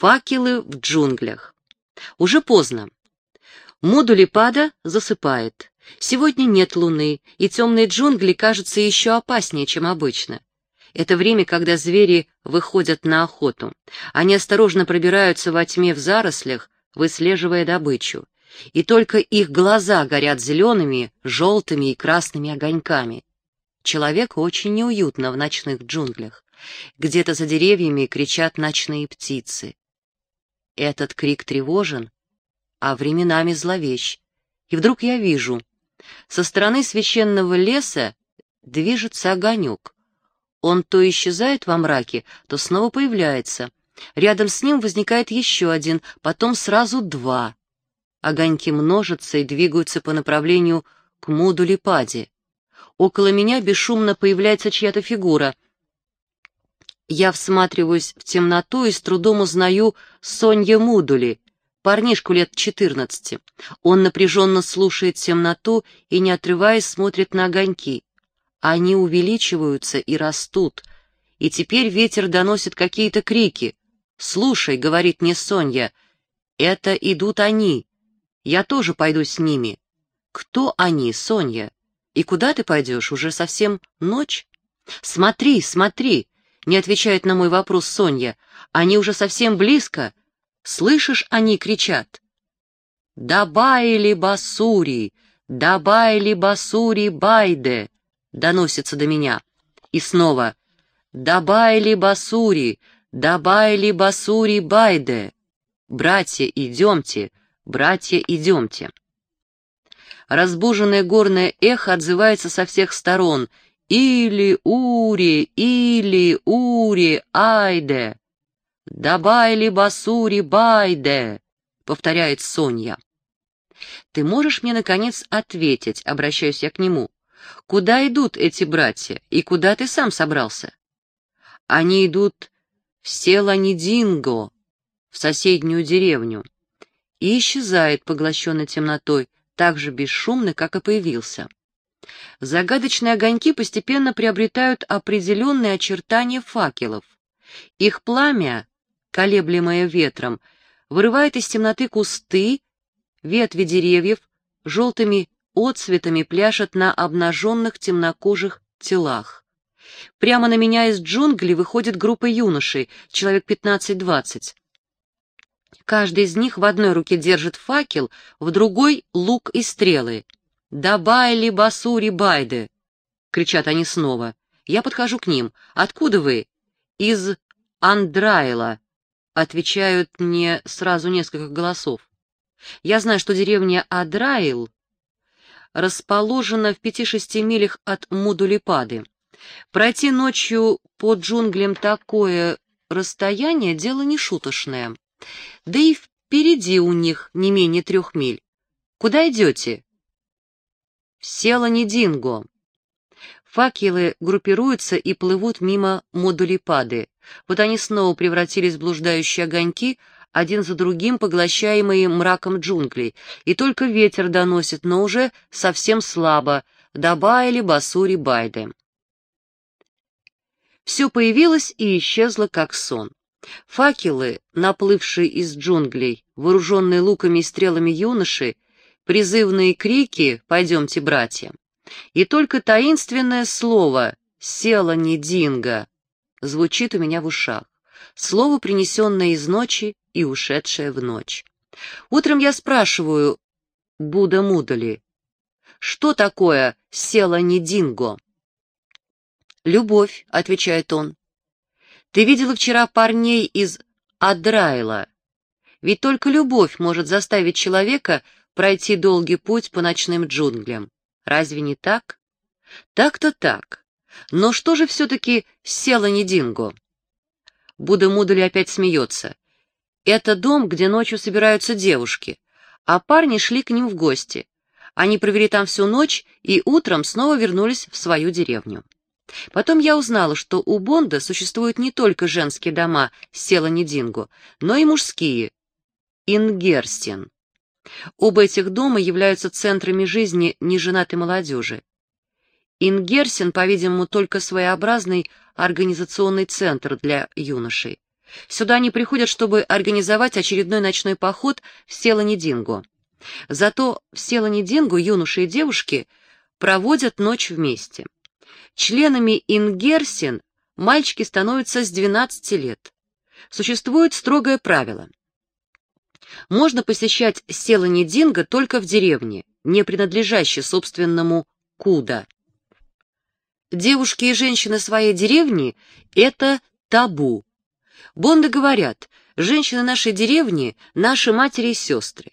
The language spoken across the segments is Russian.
Факелы в джунглях. Уже поздно. Модулипада засыпает. Сегодня нет луны, и темные джунгли кажутся еще опаснее, чем обычно. Это время, когда звери выходят на охоту. Они осторожно пробираются во тьме в зарослях, выслеживая добычу. И только их глаза горят зелеными, желтыми и красными огоньками. Человеку очень неуютно в ночных джунглях. Где-то за деревьями кричат ночные птицы. Этот крик тревожен, а временами зловещ. И вдруг я вижу, со стороны священного леса движется огонек. Он то исчезает во мраке, то снова появляется. Рядом с ним возникает еще один, потом сразу два. Огоньки множатся и двигаются по направлению к Мудулипаде. Около меня бесшумно появляется чья-то фигура. Я всматриваюсь в темноту и с трудом узнаю Сонья Мудули, парнишку лет четырнадцати. Он напряженно слушает темноту и, не отрываясь, смотрит на огоньки. Они увеличиваются и растут, и теперь ветер доносит какие-то крики. «Слушай», — говорит мне Соня, — «это идут они. Я тоже пойду с ними». «Кто они, Соня? И куда ты пойдешь? Уже совсем ночь?» «Смотри, смотри», — не отвечает на мой вопрос Соня, — «они уже совсем близко. Слышишь, они кричат?» «Дабайли басури! Дабайли басури байде!» доносится до меня. И снова «Дабайли басури! Дабайли басури байде!» «Братья, идемте! Братья, идемте!» Разбуженное горное эхо отзывается со всех сторон. «Или ури! Или ури! Айде!» «Дабайли басури байде!» — повторяет Соня. «Ты можешь мне, наконец, ответить?» — обращаюсь я к нему. Куда идут эти братья, и куда ты сам собрался? Они идут в Селанидинго, в соседнюю деревню, и исчезает, поглощенный темнотой, так же бесшумно, как и появился. Загадочные огоньки постепенно приобретают определенные очертания факелов. Их пламя, колеблемое ветром, вырывает из темноты кусты, ветви деревьев, желтыми отцветами пляшет на обнаженных темнокожих телах. Прямо на меня из джунглей выходит группа юношей, человек 15-20. Каждый из них в одной руке держит факел, в другой — лук и стрелы. «Дабайли басури байды!» — кричат они снова. Я подхожу к ним. «Откуда вы?» «Из Андрайла», — отвечают мне сразу несколько голосов. Я знаю, что деревня Адраил расположена в пяти-шести милях от Мудулипады. Пройти ночью по джунглям такое расстояние — дело не шуточное. Да и впереди у них не менее трех миль. Куда идете? Села не Динго. Факелы группируются и плывут мимо модулипады. Вот они снова превратились в блуждающие огоньки, один за другим поглощаемые мраком джунглей, и только ветер доносит, но уже совсем слабо, добавили басури байды. Все появилось и исчезло, как сон. Факелы, наплывшие из джунглей, вооруженные луками и стрелами юноши, призывные крики «Пойдемте, братья!» И только таинственное слово «Села не Динго» звучит у меня в ушах. Слово, принесенное из ночи и ушедшее в ночь. Утром я спрашиваю Буда Мудали, что такое села не динго? «Любовь», — отвечает он. «Ты видела вчера парней из Адрайла? Ведь только любовь может заставить человека пройти долгий путь по ночным джунглям. Разве не так?» «Так-то так. Но что же все-таки села не динго?» Будда Мудали опять смеется. Это дом, где ночью собираются девушки, а парни шли к ним в гости. Они провели там всю ночь и утром снова вернулись в свою деревню. Потом я узнала, что у Бонда существуют не только женские дома села Недингу, но и мужские — Ингерстен. Оба этих дома являются центрами жизни неженатой молодежи. Ингерсен, по-видимому, только своеобразный организационный центр для юношей. Сюда они приходят, чтобы организовать очередной ночной поход в Селанидинго. Зато в Селанидинго юноши и девушки проводят ночь вместе. Членами Ингерсин мальчики становятся с 12 лет. Существует строгое правило. Можно посещать Селанидинго только в деревне, не принадлежащей собственному Куда. Девушки и женщины своей деревни — это табу. Бонды говорят, женщины нашей деревни — наши матери и сестры.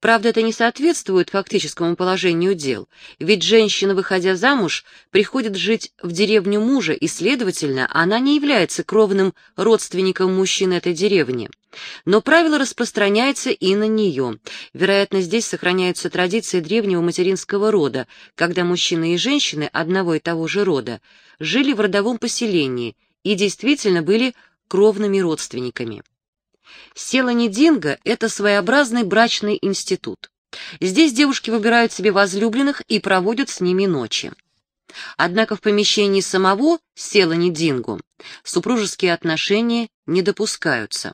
Правда, это не соответствует фактическому положению дел, ведь женщина, выходя замуж, приходит жить в деревню мужа, и, следовательно, она не является кровным родственником мужчин этой деревни. Но правило распространяется и на нее. Вероятно, здесь сохраняются традиции древнего материнского рода, когда мужчины и женщины одного и того же рода жили в родовом поселении и действительно были кровными родственниками. Селанидинго — это своеобразный брачный институт. Здесь девушки выбирают себе возлюбленных и проводят с ними ночи. Однако в помещении самого Селанидинго супружеские отношения не допускаются.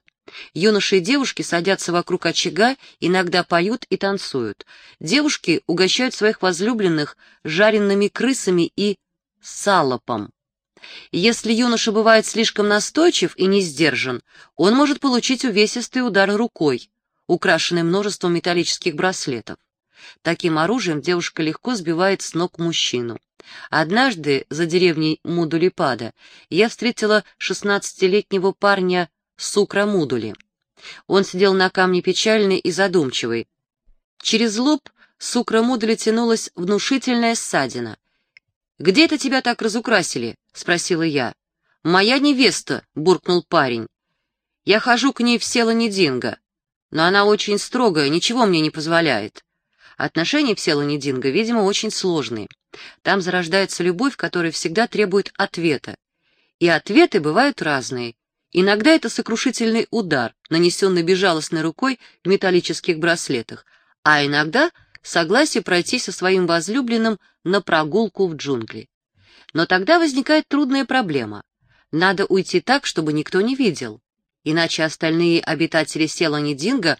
Юноши и девушки садятся вокруг очага, иногда поют и танцуют. Девушки угощают своих возлюбленных жареными крысами и салопом. Если юноша бывает слишком настойчив и не сдержан, он может получить увесистый удар рукой, украшенный множеством металлических браслетов. Таким оружием девушка легко сбивает с ног мужчину. Однажды за деревней Мудулипада я встретила шестнадцатилетнего парня Сукра Мудули. Он сидел на камне печальный и задумчивый. Через лоб Сукра Мудули тянулась внушительная ссадина. «Где это тебя так разукрасили?» — спросила я. «Моя невеста», — буркнул парень. «Я хожу к ней в село Нединго, но она очень строгая, ничего мне не позволяет». Отношения в село Нединго, видимо, очень сложные. Там зарождается любовь, которая всегда требует ответа. И ответы бывают разные. Иногда это сокрушительный удар, нанесенный безжалостной рукой в металлических браслетах, а иногда согласие пройти со своим возлюбленным на прогулку в джунгли. Но тогда возникает трудная проблема. Надо уйти так, чтобы никто не видел, иначе остальные обитатели села Нидинга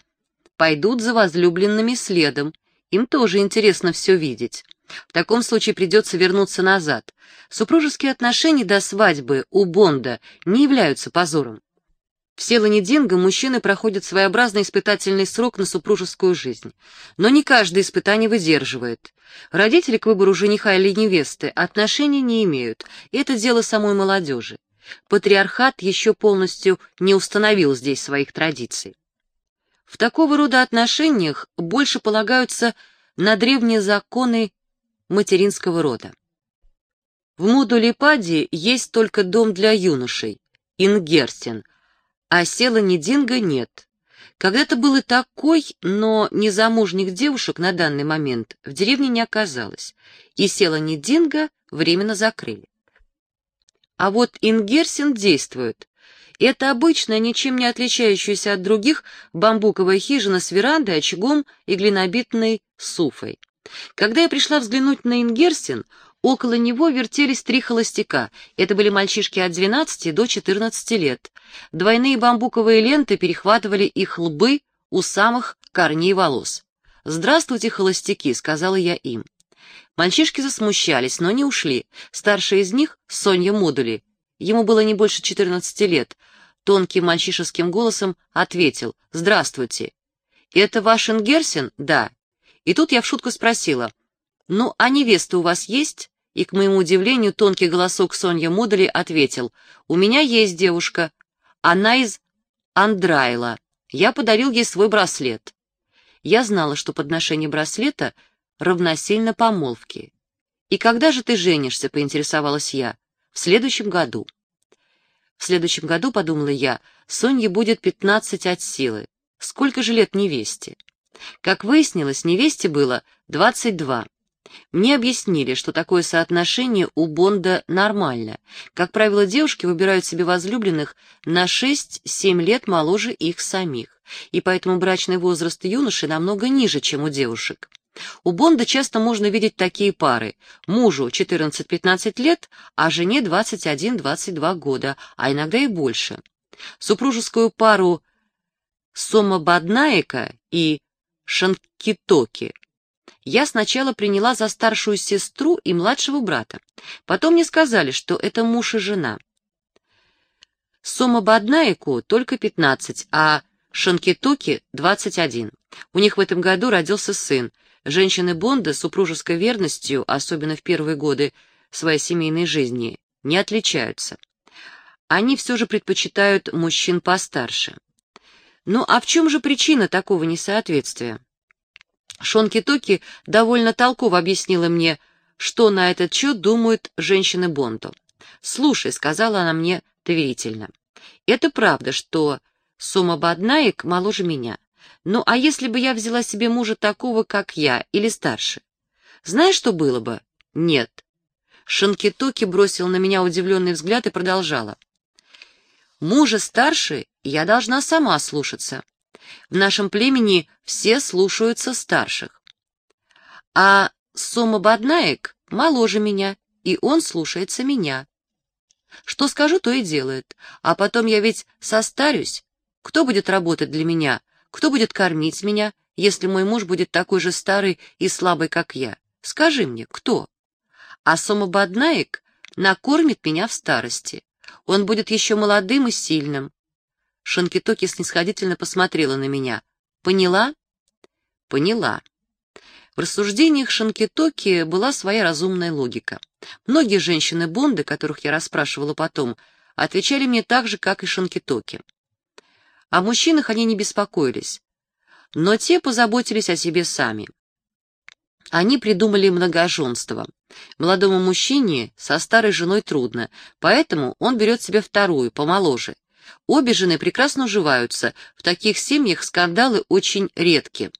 пойдут за возлюбленными следом, им тоже интересно все видеть. В таком случае придется вернуться назад. Супружеские отношения до свадьбы у Бонда не являются позором. В Селанидинго мужчины проходят своеобразный испытательный срок на супружескую жизнь. Но не каждое испытание выдерживает. Родители к выбору жениха или невесты отношения не имеют, это дело самой молодежи. Патриархат еще полностью не установил здесь своих традиций. В такого рода отношениях больше полагаются на древние законы материнского рода. В Мудулипаде есть только дом для юношей, Ингерсен, а села Нидинга нет. Когда-то был и такой, но незамужних девушек на данный момент в деревне не оказалось, и села Нидинга временно закрыли. А вот Ингерсен действует. Это обычная, ничем не отличающаяся от других, бамбуковая хижина с верандой, очагом и глинобитной суфой. Когда я пришла взглянуть на Ингерсен, Около него вертелись три холостяка. Это были мальчишки от 12 до 14 лет. Двойные бамбуковые ленты перехватывали их лбы у самых корней волос. «Здравствуйте, холостяки», — сказала я им. Мальчишки засмущались, но не ушли. Старший из них — Сонья Модули. Ему было не больше 14 лет. Тонким мальчишеским голосом ответил «Здравствуйте». «Это ваш Ингерсен?» «Да». И тут я в шутку спросила «Ну, а невеста у вас есть?» И, к моему удивлению, тонкий голосок Сонья Модули ответил, «У меня есть девушка. Она из Андрайла. Я подарил ей свой браслет». Я знала, что подношение браслета равносильно помолвке. «И когда же ты женишься?» — поинтересовалась я. «В следующем году». В следующем году, подумала я, Сонье будет пятнадцать от силы. Сколько же лет невесте? Как выяснилось, невесте было двадцать два. Мне объяснили, что такое соотношение у Бонда нормально. Как правило, девушки выбирают себе возлюбленных на 6-7 лет моложе их самих, и поэтому брачный возраст юноши намного ниже, чем у девушек. У Бонда часто можно видеть такие пары. Мужу 14-15 лет, а жене 21-22 года, а иногда и больше. Супружескую пару Сомабаднаека и Шанкитоки я сначала приняла за старшую сестру и младшего брата. Потом мне сказали, что это муж и жена. Сомабаднаеку только 15, а Шанкитоки 21. У них в этом году родился сын. Женщины Бонда с супружеской верностью, особенно в первые годы своей семейной жизни, не отличаются. Они все же предпочитают мужчин постарше. Ну а в чем же причина такого несоответствия? Шонки Токи довольно толково объяснила мне, что на этот счет думают женщины Бонду. «Слушай», — сказала она мне доверительно, — «это правда, что Сома Баднаик моложе меня. Ну а если бы я взяла себе мужа такого, как я, или старше? Знаешь, что было бы? Нет». Шанкитоки бросил на меня удивленный взгляд и продолжала. «Мужа старше я должна сама слушаться. В нашем племени все слушаются старших. А Сомабаднаек моложе меня, и он слушается меня. Что скажу, то и делает. А потом я ведь состарюсь. Кто будет работать для меня? Кто будет кормить меня, если мой муж будет такой же старый и слабый, как я? Скажи мне, кто? А Сомабаднаек накормит меня в старости. Он будет еще молодым и сильным. Шанкитоки снисходительно посмотрела на меня. «Поняла?» «Поняла». В рассуждениях Шанкитоки была своя разумная логика. Многие женщины Бонды, которых я расспрашивала потом, отвечали мне так же, как и Шанкитоки. О мужчинах они не беспокоились, но те позаботились о себе сами. Они придумали многоженство. Молодому мужчине со старой женой трудно, поэтому он берет себе вторую, помоложе, Обе жены прекрасно уживаются, в таких семьях скандалы очень редки.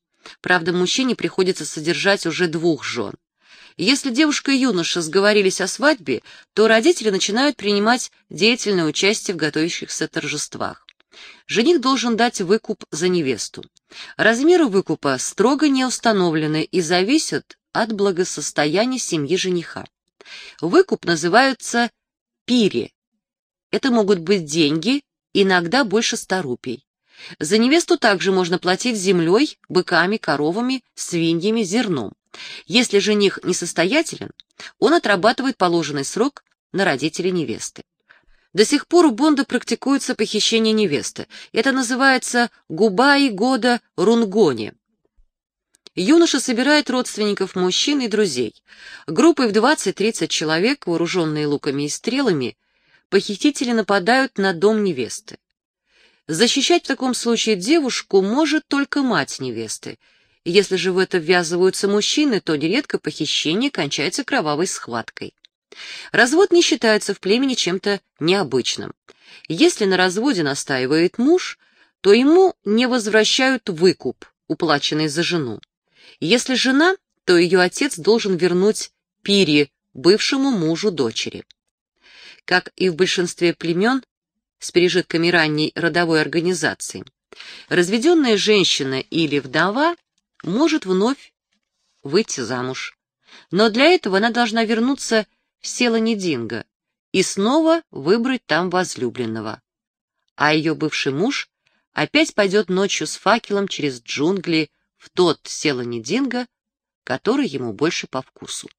Правда, мужчине приходится содержать уже двух жен. Если девушка и юноша сговорились о свадьбе, то родители начинают принимать деятельное участие в готовящихся торжествах. Жених должен дать выкуп за невесту. Размеры выкупа строго не установлены и зависят от благосостояния семьи жениха. Выкуп называется пири. Это могут быть деньги, иногда больше ста рупий. За невесту также можно платить землей, быками, коровами, свиньями, зерном. Если жених несостоятелен, он отрабатывает положенный срок на родителей невесты. До сих пор у Бонда практикуется похищение невесты. Это называется губаи года рунгони. Юноша собирает родственников мужчин и друзей. Группой в 20-30 человек, вооруженные луками и стрелами, похитители нападают на дом невесты. Защищать в таком случае девушку может только мать невесты. Если же в это ввязываются мужчины, то нередко похищение кончается кровавой схваткой. Развод не считается в племени чем-то необычным. Если на разводе настаивает муж, то ему не возвращают выкуп, уплаченный за жену. Если жена, то ее отец должен вернуть пири бывшему мужу дочери. Как и в большинстве племен с пережитками ранней родовой организации, разведенная женщина или вдова может вновь выйти замуж. Но для этого она должна вернуться в село Нединго и снова выбрать там возлюбленного. А ее бывший муж опять пойдет ночью с факелом через джунгли в тот село Нединго, который ему больше по вкусу.